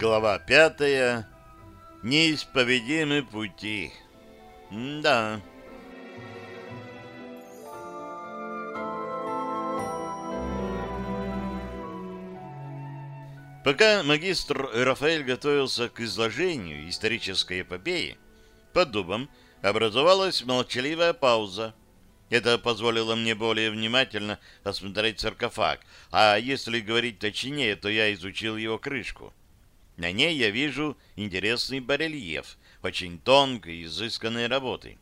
Глава пятая. Неисповедимы пути. Да. Пока магистр Рафаэль готовился к изложению исторической эпопеи, под дубом образовалась молчаливая пауза. Это позволило мне более внимательно осмотреть саркофаг, а если говорить точнее, то я изучил его крышку. На ней я вижу интересный барельеф, очень тонкой, изысканной работы.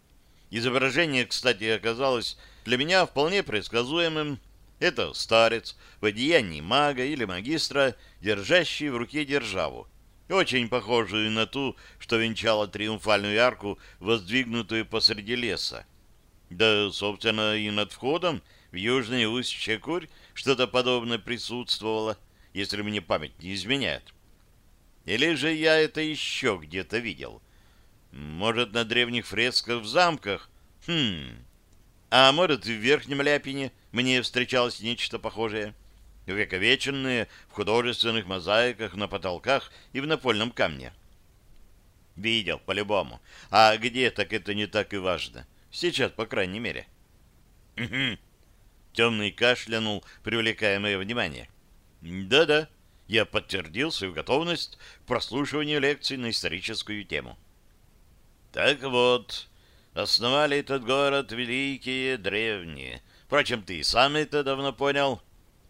Изображение, кстати, оказалось для меня вполне предсказуемым это старец в одеянии мага или магистра, держащий в руке державу, очень похожую на ту, что венчала триумфальную арку, воздвигнутую посреди леса. Да, собственно, и над входом в южный устье Курь что-то подобное присутствовало, если мне память не изменяет. Или же я это еще где-то видел? Может, на древних фресках в замках? Хм... А может, в Верхнем Ляпине мне встречалось нечто похожее. Вековеченные в художественных мозаиках на потолках и в напольном камне. Видел, по-любому. А где, так это не так и важно. Сейчас, по крайней мере. Темный кашлянул, привлекая мое внимание. Да-да, я подтвердил свою готовность к прослушиванию лекций на историческую тему. Так вот, Основали этот город великие, древние. Впрочем, ты сам это давно понял.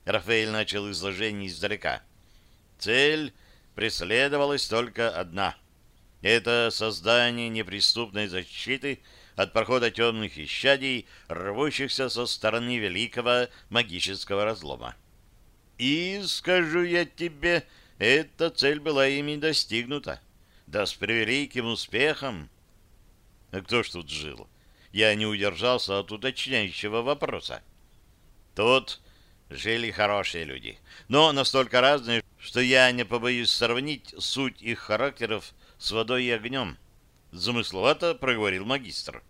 Рафаэль начал изложение издалека. Цель преследовалась только одна. Это создание неприступной защиты от прохода темных исчадий, рвущихся со стороны великого магического разлома. И, скажу я тебе, эта цель была ими достигнута. Да с превеликим успехом. А кто ж тут жил? Я не удержался от уточняющего вопроса. Тут жили хорошие люди, но настолько разные, что я не побоюсь сравнить суть их характеров с водой и огнем. Замысловато проговорил магистр.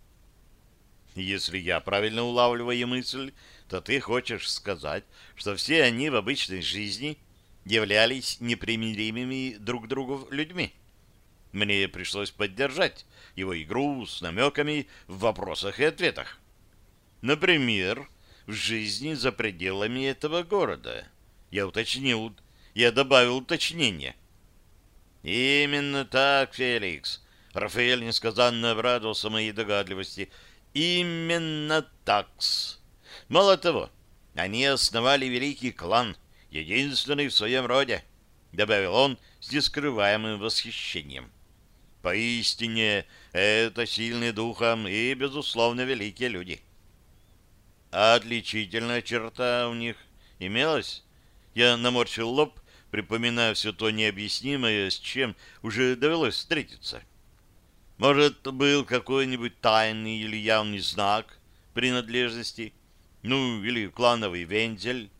Если я правильно улавливаю мысль, то ты хочешь сказать, что все они в обычной жизни являлись непримиримыми друг другу людьми. Мне пришлось поддержать его игру с намеками в вопросах и ответах. Например, в жизни за пределами этого города. Я уточнил, я добавил уточнение. Именно так, Феликс. Рафаэль несказанно обрадовался моей догадливости. Именно такс. Мало того, они основали великий клан, единственный в своем роде, добавил он с нескрываемым восхищением. Поистине, это сильные духом и, безусловно, великие люди. А отличительная черта у них имелась? Я наморщил лоб, припоминая все то необъяснимое, с чем уже довелось встретиться. Может, был какой-нибудь тайный или явный знак принадлежности? Ну, или клановый вензель?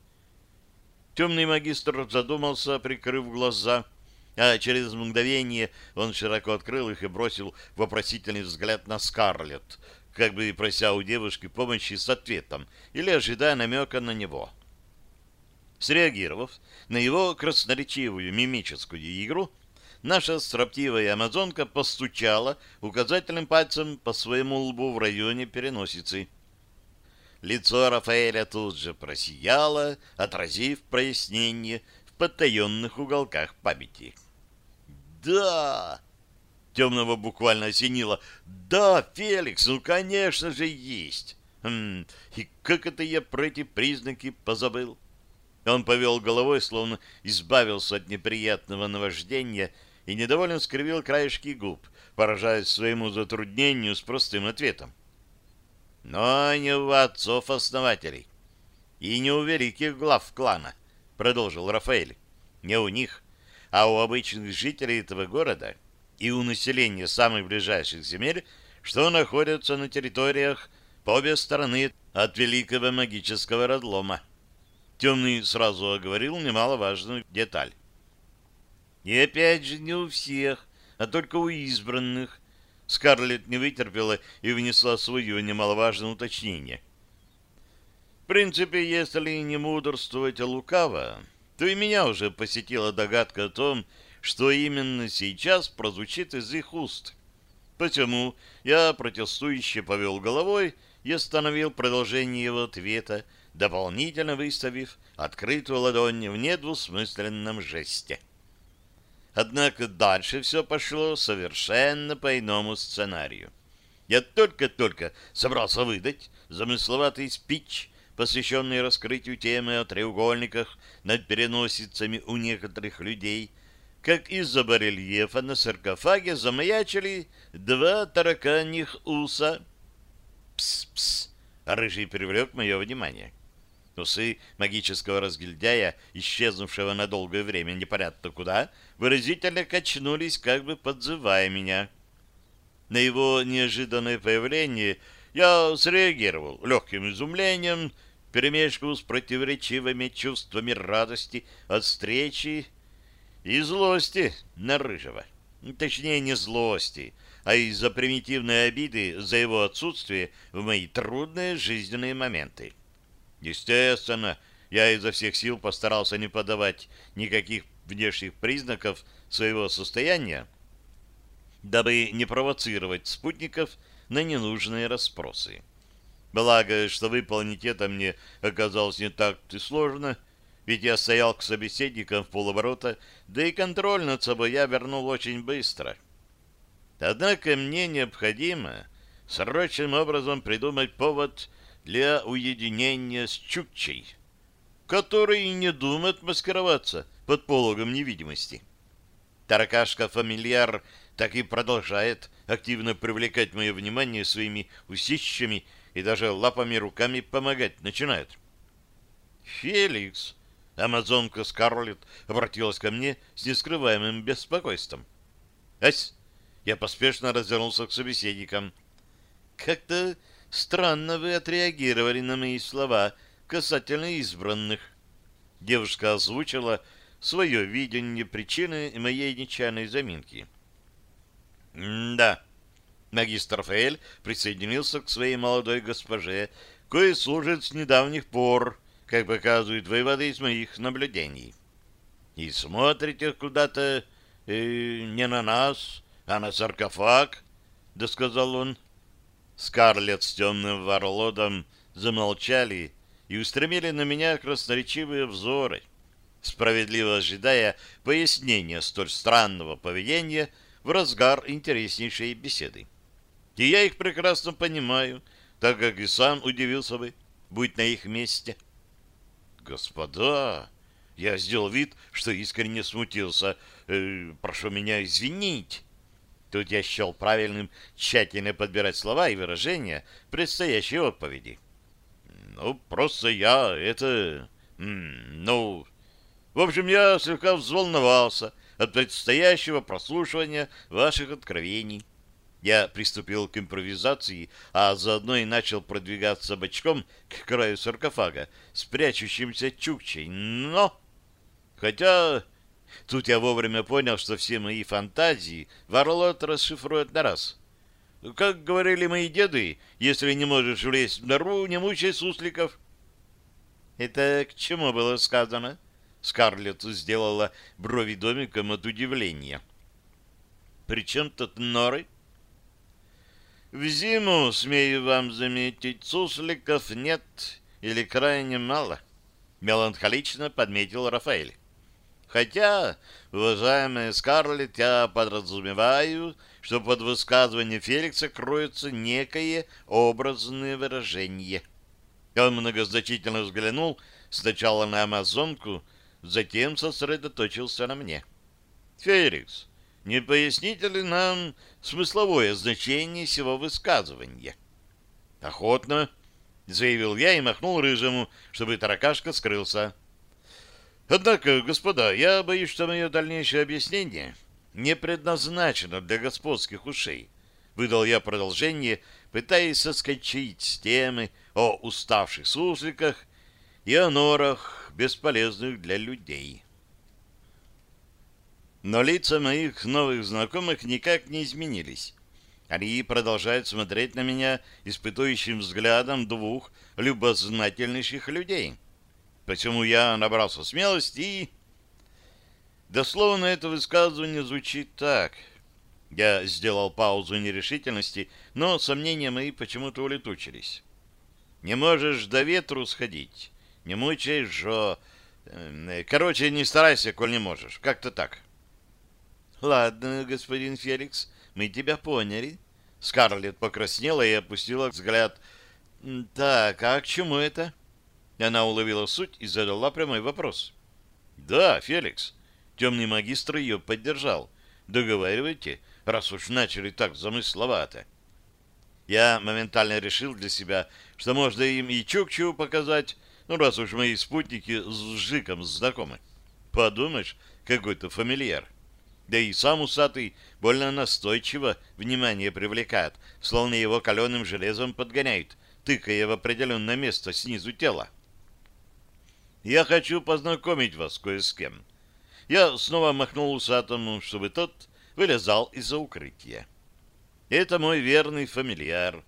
Темный магистр задумался, прикрыв глаза — а через мгновение он широко открыл их и бросил вопросительный взгляд на Скарлетт, как бы прося у девушки помощи с ответом или ожидая намека на него. Среагировав на его красноречивую мимическую игру, наша строптивая амазонка постучала указательным пальцем по своему лбу в районе переносицы. Лицо Рафаэля тут же просияло, отразив прояснение в потаенных уголках памяти. Да! Темного буквально осенило. Да, Феликс, ну, конечно же, есть. Хм, и как это я про эти признаки позабыл? Он повел головой, словно избавился от неприятного наваждения и недовольно скривил краешки губ, поражаясь своему затруднению с простым ответом. Но не у отцов-основателей и не у великих глав клана, продолжил Рафаэль. Не у них, а у обычных жителей этого города и у населения самых ближайших земель, что находятся на территориях по обе стороны от великого магического разлома. Темный сразу оговорил немаловажную деталь. И опять же не у всех, а только у избранных. Скарлетт не вытерпела и внесла свое немаловажное уточнение. В принципе, если не мудрствовать лукаво, то и меня уже посетила догадка о том, что именно сейчас прозвучит из их уст. Посему я протестующе повел головой и остановил продолжение его ответа, дополнительно выставив открытую ладонь в недвусмысленном жесте. Однако дальше все пошло совершенно по иному сценарию. Я только-только собрался выдать замысловатый спич, посвященный раскрытию темы о треугольниках над переносицами у некоторых людей, как из-за барельефа на саркофаге замаячили два тараканьих уса. Пс-пс! Рыжий привлек мое внимание. Усы магического разгильдяя, исчезнувшего на долгое время непонятно куда, выразительно качнулись, как бы подзывая меня. На его неожиданное появление я среагировал легким изумлением, перемешку с противоречивыми чувствами радости от встречи и злости на Рыжего. Точнее, не злости, а из-за примитивной обиды за его отсутствие в мои трудные жизненные моменты. Естественно, я изо всех сил постарался не подавать никаких внешних признаков своего состояния, дабы не провоцировать спутников на ненужные расспросы. Благо, что выполнить это мне оказалось не так и сложно, ведь я стоял к собеседникам в полоборота, да и контроль над собой я вернул очень быстро. Однако мне необходимо срочным образом придумать повод для уединения с Чукчей, который не думает маскироваться под пологом невидимости. Таракашка-фамильяр так и продолжает активно привлекать мое внимание своими усищами и даже лапами руками помогать начинает. «Феликс!» — амазонка Скарлетт обратилась ко мне с нескрываемым беспокойством. «Ась!» — я поспешно развернулся к собеседникам. «Как-то Странно вы отреагировали на мои слова касательно избранных. Девушка озвучила свое видение причины моей нечаянной заминки. «Да». Магистр Фейль присоединился к своей молодой госпоже, кое служит с недавних пор, как показывают выводы из моих наблюдений. «И смотрите куда-то э, не на нас, а на саркофаг», — досказал он. Скарлетт с темным варлодом замолчали и устремили на меня красноречивые взоры, справедливо ожидая пояснения столь странного поведения в разгар интереснейшей беседы. И я их прекрасно понимаю, так как и сам удивился бы, будь на их месте. «Господа!» Я сделал вид, что искренне смутился. Э, «Прошу меня извинить». Тут я счел правильным тщательно подбирать слова и выражения предстоящей отповеди. Ну, просто я это... Ну... В общем, я слегка взволновался от предстоящего прослушивания ваших откровений. Я приступил к импровизации, а заодно и начал продвигаться бочком к краю саркофага с прячущимся чукчей. Но... Хотя Тут я вовремя понял, что все мои фантазии Варлот расшифрует на раз. Как говорили мои деды, если не можешь влезть в нору, не мучай сусликов. Это к чему было сказано? Скарлетт сделала брови домиком от удивления. При чем тут норы? В зиму, смею вам заметить, сусликов нет или крайне мало, меланхолично подметил Рафаэль. Хотя, уважаемая Скарлетт, я подразумеваю, что под высказывание Феликса кроется некое образное выражение. Он многозначительно взглянул сначала на амазонку, затем сосредоточился на мне. «Феликс, не поясните ли нам смысловое значение сего высказывания?» «Охотно», — заявил я и махнул рыжему, чтобы таракашка скрылся. Однако, господа, я боюсь, что мое дальнейшее объяснение не предназначено для господских ушей. Выдал я продолжение, пытаясь соскочить с темы о уставших сусликах и о норах, бесполезных для людей. Но лица моих новых знакомых никак не изменились. Они продолжают смотреть на меня испытующим взглядом двух любознательнейших людей — Почему я набрался смелости и... Дословно это высказывание звучит так. Я сделал паузу нерешительности, но сомнения мои почему-то улетучились. Не можешь до ветру сходить, не мучай жо... Э, короче, не старайся, коль не можешь. Как-то так. Ладно, господин Феликс, мы тебя поняли. Скарлетт покраснела и опустила взгляд. Так, а к чему это? Она уловила суть и задала прямой вопрос. Да, Феликс. Темный магистр ее поддержал. Договаривайте, раз уж начали так замысловато. Я моментально решил для себя, что можно им и Чукчу показать, ну, раз уж мои спутники с Жиком знакомы. Подумаешь, какой-то фамильяр. Да и сам усатый больно настойчиво внимание привлекает, словно его каленым железом подгоняют, тыкая в определенное место снизу тела. Я хочу познакомить вас кое с кем. Я снова махнул усатому, чтобы тот вылезал из-за укрытия. Это мой верный фамильяр.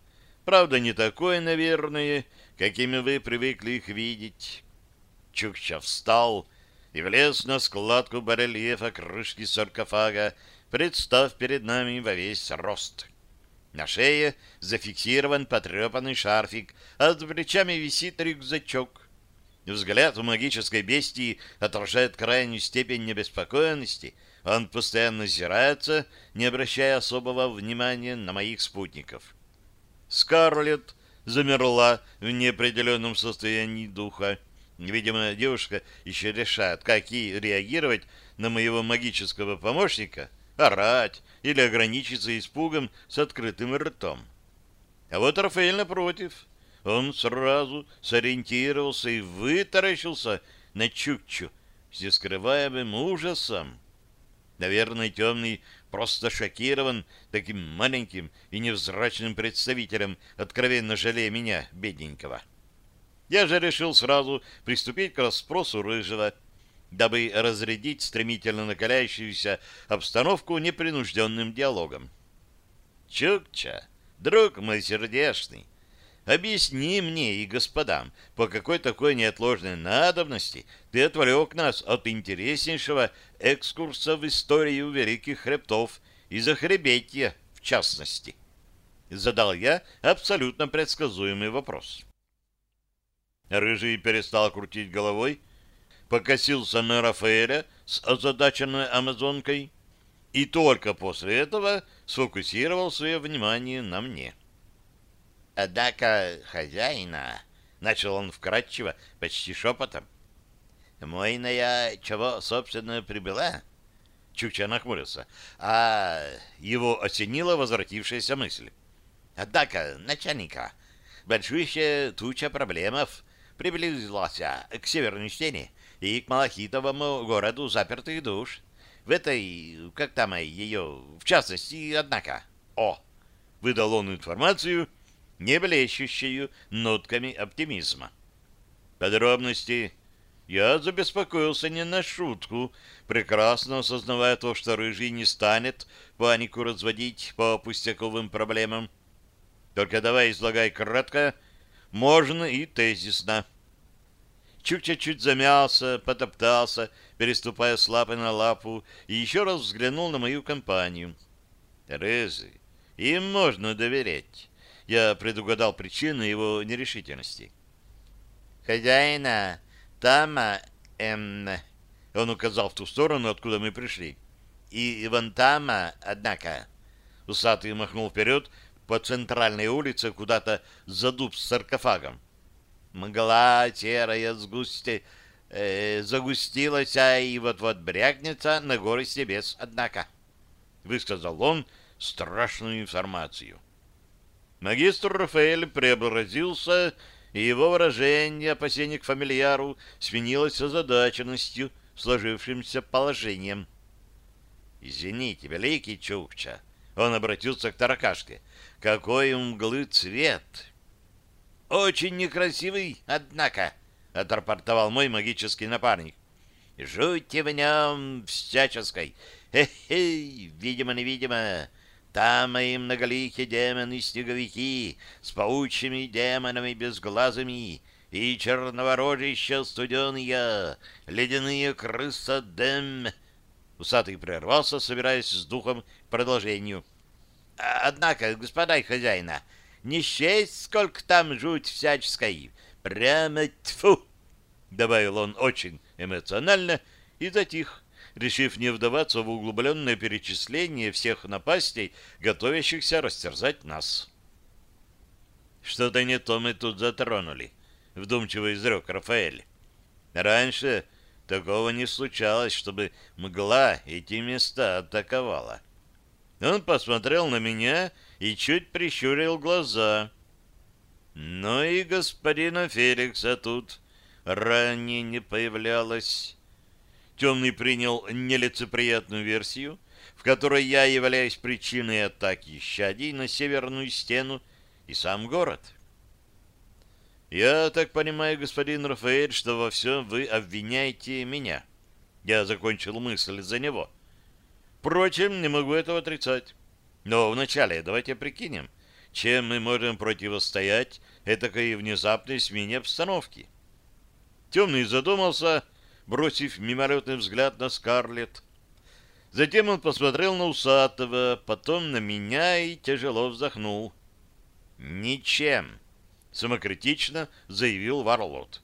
Правда, не такой, наверное, какими вы привыкли их видеть. Чукча встал и влез на складку барельефа крышки саркофага, представ перед нами во весь рост. На шее зафиксирован потрепанный шарфик, а за плечами висит рюкзачок. Взгляд у магической бестии отражает крайнюю степень небеспокоенности. Он постоянно зирается, не обращая особого внимания на моих спутников. Скарлетт замерла в неопределенном состоянии духа. Видимо, девушка еще решает, как ей реагировать на моего магического помощника, орать или ограничиться испугом с открытым ртом. А вот Рафаэль напротив. Он сразу сориентировался и вытаращился на Чукчу с нескрываемым ужасом. Наверное, темный просто шокирован таким маленьким и невзрачным представителем, откровенно жалея меня, бедненького. Я же решил сразу приступить к расспросу Рыжего, дабы разрядить стремительно накаляющуюся обстановку непринужденным диалогом. «Чукча, друг мой сердечный, объясни мне и господам, по какой такой неотложной надобности ты отвлек нас от интереснейшего экскурса в историю великих хребтов и захребетья, в частности?» Задал я абсолютно предсказуемый вопрос. Рыжий перестал крутить головой, покосился на Рафаэля с озадаченной амазонкой и только после этого сфокусировал свое внимание на мне. «Однако хозяина...» — начал он вкратчиво, почти шепотом. «Мойная чего, собственно, прибыла?» Чукча нахмурился. А его осенила возвратившаяся мысль. «Однако, начальника, большущая туча проблемов приблизилась к северной стене и к Малахитовому городу запертых душ. В этой, как там ее, в частности, однако. О! Выдал он информацию, не блещущую нотками оптимизма. Подробности. Я забеспокоился не на шутку, прекрасно осознавая то, что Рыжий не станет панику разводить по пустяковым проблемам. Только давай излагай кратко, можно и тезисно. Чукча чуть замялся, потоптался, переступая с лапы на лапу, и еще раз взглянул на мою компанию. Рызы, им можно доверять. Я предугадал причину его нерешительности. «Хозяина, там, эм...» Он указал в ту сторону, откуда мы пришли. «И вон там, однако...» Усатый махнул вперед, по центральной улице куда-то за дуб с саркофагом. Мгла серая сгусти, э, загустилась, а и вот-вот брякнется на горы с небес, однако. Высказал он страшную информацию. Магистр Рафаэль преобразился, и его выражение опасения к фамильяру сменилось озадаченностью сложившимся положением. «Извините, великий Чукча!» Он обратился к таракашке. Какой мглы цвет! Очень некрасивый, однако, отрапортовал мой магический напарник. Жути в нем всяческой. Хе-хей, видимо-невидимо. Там мои многоликие демоны-снеговики с паучьими демонами безглазыми и черноворожища студеные, ледяные крыса-дем. Усатый прервался, собираясь с духом к продолжению. «А, «Однако, господа и хозяина, не счесть, сколько там жуть всяческой. Прямо тьфу!» Добавил он очень эмоционально и затих, решив не вдаваться в углубленное перечисление всех напастей, готовящихся растерзать нас. «Что-то не то мы тут затронули», — вдумчиво изрек Рафаэль. «Раньше такого не случалось, чтобы мгла эти места атаковала». Он посмотрел на меня и чуть прищурил глаза. «Ну и господина Феликса тут ранее не появлялось». Темный принял нелицеприятную версию, в которой я являюсь причиной атаки щадей на северную стену и сам город. Я так понимаю, господин Рафаэль, что во всем вы обвиняете меня. Я закончил мысль за него. Впрочем, не могу этого отрицать. Но вначале давайте прикинем, чем мы можем противостоять этакой внезапной смене обстановки. Темный задумался, бросив мимолетный взгляд на Скарлетт. Затем он посмотрел на Усатого, потом на меня и тяжело вздохнул. «Ничем», — самокритично заявил Варлот.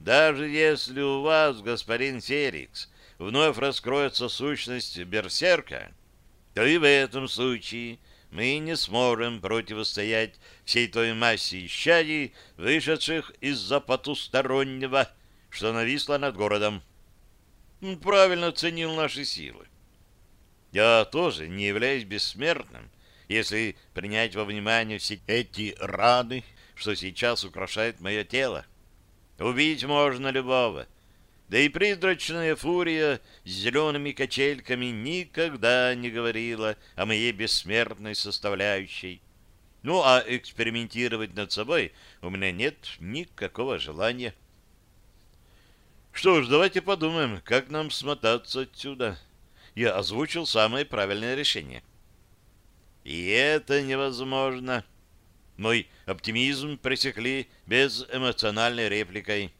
«Даже если у вас, господин Ферикс, вновь раскроется сущность берсерка, то и в этом случае мы не сможем противостоять всей той массе исчадий, вышедших из-за потустороннего, что нависло над городом. Он правильно оценил наши силы. Я тоже не являюсь бессмертным, если принять во внимание все эти раны, что сейчас украшают мое тело. Убить можно любого. Да и призрачная фурия с зелеными качельками никогда не говорила о моей бессмертной составляющей. Ну, а экспериментировать над собой у меня нет никакого желания. Что ж, давайте подумаем, как нам смотаться отсюда. Я озвучил самое правильное решение. И это невозможно. Мой оптимизм пресекли безэмоциональной репликой.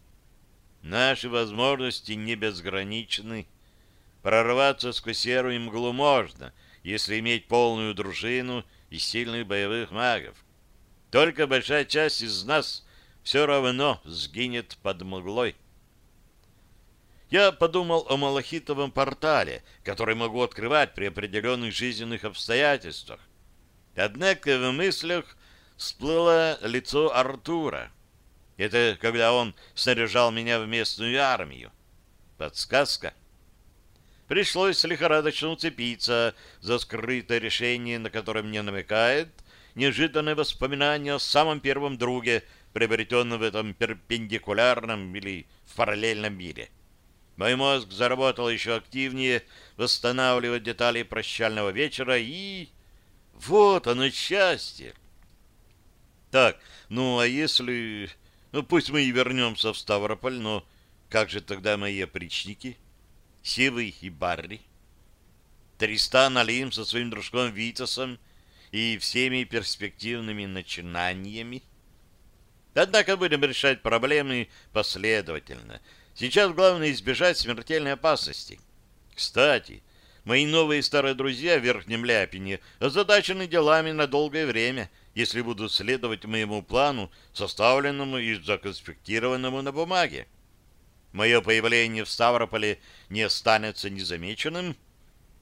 Наши возможности не безграничны. Прорваться сквозь серую мглу можно, если иметь полную дружину и сильных боевых магов. Только большая часть из нас все равно сгинет под мглой. Я подумал о малахитовом портале, который могу открывать при определенных жизненных обстоятельствах. Однако в мыслях всплыло лицо Артура. Это когда он снаряжал меня в местную армию. Подсказка. Пришлось лихорадочно уцепиться за скрытое решение, на которое мне намекает неожиданное воспоминание о самом первом друге, приобретенном в этом перпендикулярном или в параллельном мире. Мой мозг заработал еще активнее, восстанавливая детали прощального вечера и... Вот оно счастье. Так, ну а если... Ну пусть мы и вернемся в Ставрополь, но как же тогда мои опричники? Сивый и Барри? Тристан Алим со своим дружком Витасом и всеми перспективными начинаниями? Однако будем решать проблемы последовательно. Сейчас главное избежать смертельной опасности. Кстати, Мои новые старые друзья в Верхнем Ляпине озадачены делами на долгое время, если будут следовать моему плану, составленному и законспектированному на бумаге. Мое появление в Ставрополе не останется незамеченным,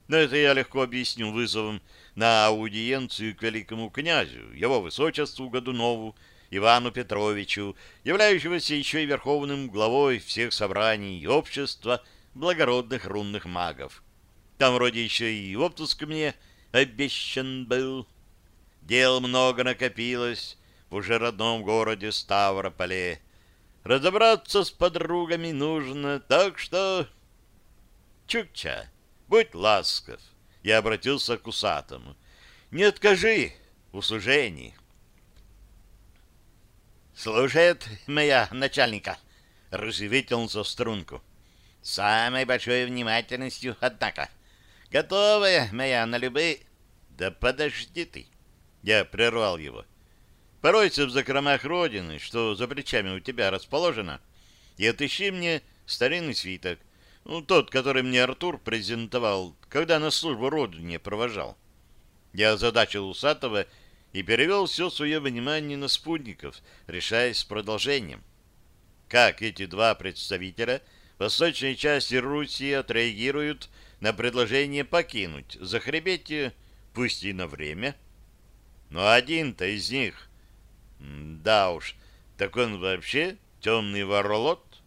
но это я легко объясню вызовом на аудиенцию к великому князю, его высочеству Годунову, Ивану Петровичу, являющегося еще и верховным главой всех собраний общества благородных рунных магов. Там вроде еще и отпуск мне обещан был. Дел много накопилось в уже родном городе Ставрополе. Разобраться с подругами нужно, так что... Чукча, будь ласков. Я обратился к усатому. Не откажи в услужении. Слушает моя начальника. В струнку. Самой большой внимательностью, однако. Готовая моя на любые... Да подожди ты. Я прервал его. Поройся в закромах родины, что за плечами у тебя расположено, и отыщи мне старинный свиток. Ну, тот, который мне Артур презентовал, когда на службу роду не провожал. Я озадачил Усатого и перевел все свое внимание на спутников, решаясь с продолжением. Как эти два представителя восточной части Руси отреагируют на предложение покинуть Захребетие, пусть и на время? Но один-то из них... Да уж, так он вообще темный ворлот?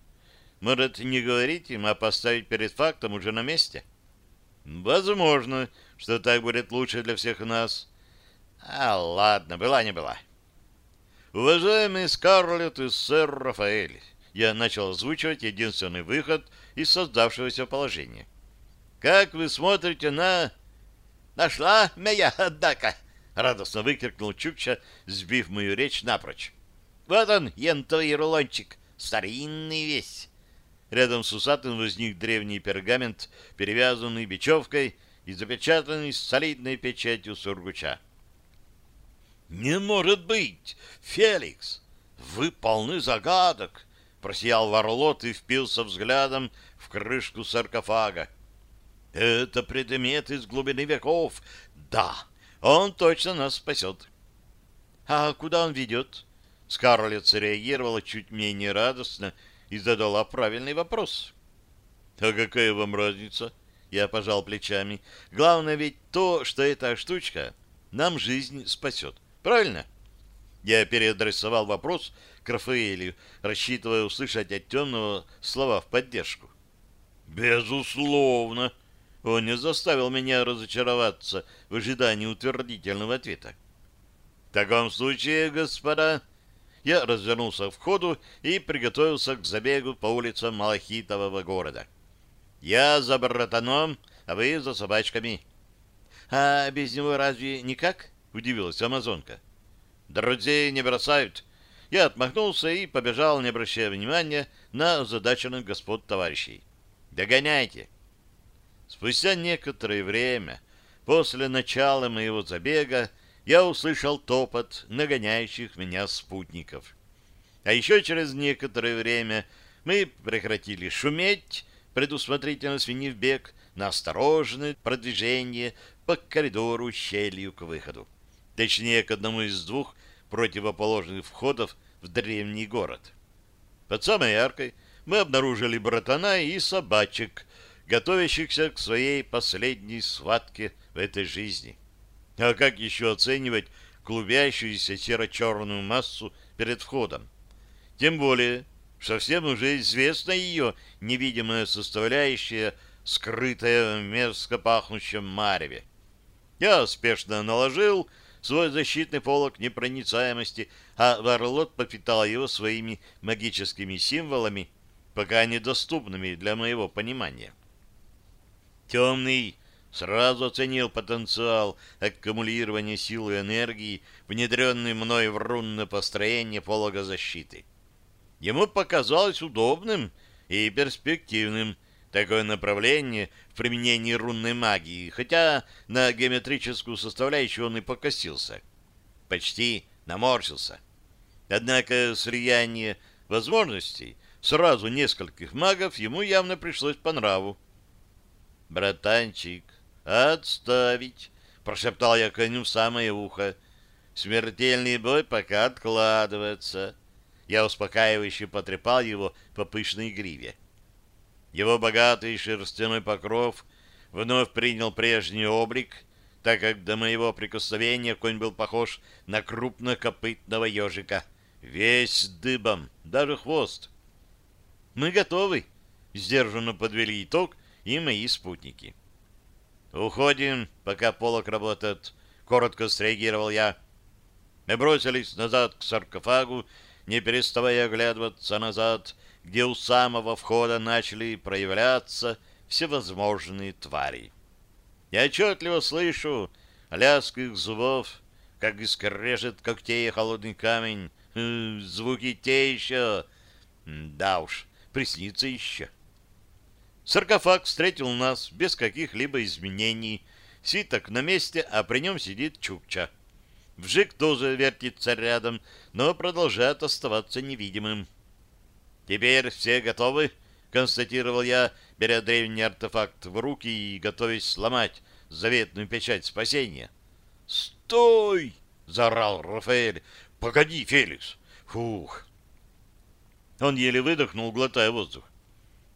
Может, не говорить им, а поставить перед фактом уже на месте? Возможно, что так будет лучше для всех нас. А ладно, была не была. Уважаемый Скарлетт и сэр Рафаэль, я начал озвучивать единственный выход из создавшегося положения. Как вы смотрите на... Нашла меня, однако! Радостно выкрикнул Чукча, сбив мою речь напрочь. Вот он, янтовый рулончик, старинный весь. Рядом с усатым возник древний пергамент, перевязанный бечевкой и запечатанный солидной печатью сургуча. «Не может быть! Феликс! Вы полны загадок!» Просиял Варлот и впился взглядом в крышку саркофага. «Это предмет из глубины веков. Да, он точно нас спасет». «А куда он ведет?» Скарлетт среагировала чуть менее радостно и задала правильный вопрос. «А какая вам разница?» Я пожал плечами. «Главное ведь то, что эта штучка нам жизнь спасет. Правильно?» Я переадресовал вопрос к Рафаэлю, рассчитывая услышать от темного слова в поддержку. «Безусловно!» Он не заставил меня разочароваться в ожидании утвердительного ответа. «В таком случае, господа, я развернулся в входу и приготовился к забегу по улицам Малахитового города. «Я за братаном, а вы за собачками». «А без него разве никак?» — удивилась амазонка. «Друзей не бросают». Я отмахнулся и побежал, не обращая внимания на задаченных господ товарищей. «Догоняйте!» Спустя некоторое время, после начала моего забега, я услышал топот нагоняющих меня спутников. А еще через некоторое время мы прекратили шуметь, предусмотрительно свинив бег на осторожное продвижение по коридору щелью к выходу. Точнее, к одному из двух противоположных входов в древний город. Под самой аркой мы обнаружили братана и собачек, готовящихся к своей последней схватке в этой жизни. А как еще оценивать клубящуюся серо-черную массу перед входом? Тем более, что всем уже известна ее невидимая составляющая, скрытая в мерзко пахнущем мареве. Я спешно наложил свой защитный полог непроницаемости, а Варлот попитал его своими магическими символами, пока недоступными для моего понимания. Темный сразу оценил потенциал аккумулирования силы и энергии, внедренный мной в рунное построение полога защиты. Ему показалось удобным и перспективным такое направление в применении рунной магии, хотя на геометрическую составляющую он и покосился. Почти наморщился. Однако слияние возможностей сразу нескольких магов ему явно пришлось по нраву. «Братанчик, «Отставить!» — прошептал я коню в самое ухо. «Смертельный бой пока откладывается». Я успокаивающе потрепал его по пышной гриве. Его богатый шерстяной покров вновь принял прежний облик, так как до моего прикосновения конь был похож на крупнокопытного ежика. Весь дыбом, даже хвост. «Мы готовы», — сдержанно подвели итог и мои спутники. «Уходим, пока полок работает», — коротко среагировал я. Мы бросились назад к саркофагу, не переставая оглядываться назад, где у самого входа начали проявляться всевозможные твари. Я отчетливо слышу лязг их зубов, как искрежет когтей холодный камень. Звуки те еще. Да уж, приснится еще. Саркофаг встретил нас без каких-либо изменений. Свиток на месте, а при нем сидит Чукча. Вжик тоже вертится рядом, но продолжает оставаться невидимым. «Теперь все готовы?» констатировал я, беря древний артефакт в руки и готовясь сломать заветную печать спасения. «Стой!» — заорал Рафаэль. «Погоди, Феликс!» «Фух!» Он еле выдохнул, глотая воздух.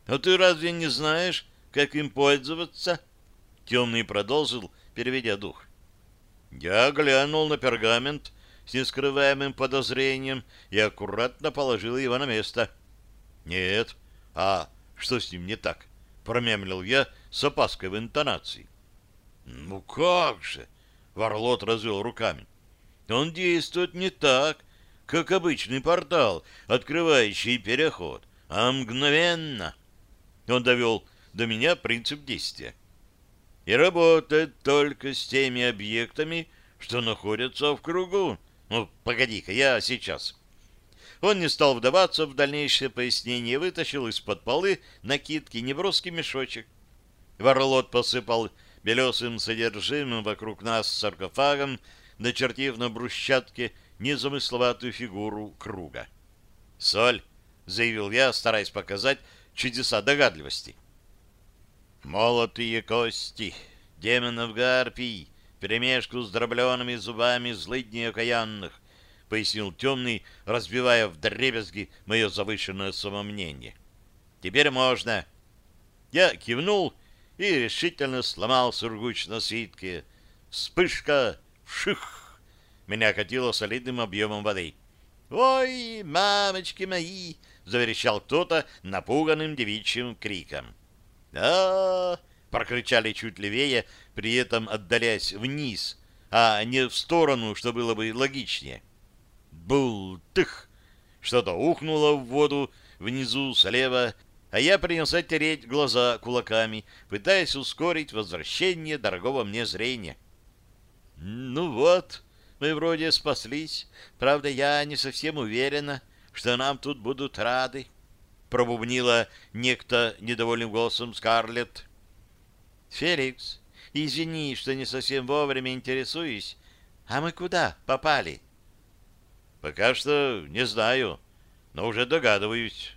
«А ты разве не знаешь, как им пользоваться?» Темный продолжил, переведя дух. Я глянул на пергамент с нескрываемым подозрением и аккуратно положил его на место. «Нет. А что с ним не так?» — промямлил я с опаской в интонации. «Ну как же!» — Варлот развел руками. «Он действует не так, как обычный портал, открывающий переход, а мгновенно!» Он довел до меня принцип действия. И работает только с теми объектами, что находятся в кругу. Ну, погоди-ка, я сейчас. Он не стал вдаваться в дальнейшее пояснение, вытащил из-под полы накидки неброский мешочек. Варлот посыпал белесым содержимым вокруг нас саркофагом, начертив на брусчатке незамысловатую фигуру круга. «Соль!» — заявил я, стараясь показать чудеса догадливости. «Молотые кости, демонов гарпий, перемешку с дробленными зубами злыдней окаянных», — пояснил темный, разбивая в дребезги мое завышенное самомнение. «Теперь можно». Я кивнул и решительно сломал сургуч на свитке. Вспышка! Вших! Меня катило солидным объемом воды. «Ой, мамочки мои!» — заверещал кто-то напуганным девичьим криком. а прокричали чуть левее, при этом отдаляясь вниз, а не в сторону, что было бы логичнее. Бултых! Что-то ухнуло в воду внизу слева, а я принялся тереть глаза кулаками, пытаясь ускорить возвращение дорогого мне зрения. «Ну вот, мы вроде спаслись. Правда, я не совсем уверена, что нам тут будут рады», — пробубнила некто недовольным голосом Скарлетт. «Феликс, извини, что не совсем вовремя интересуюсь. А мы куда попали?» «Пока что не знаю, но уже догадываюсь».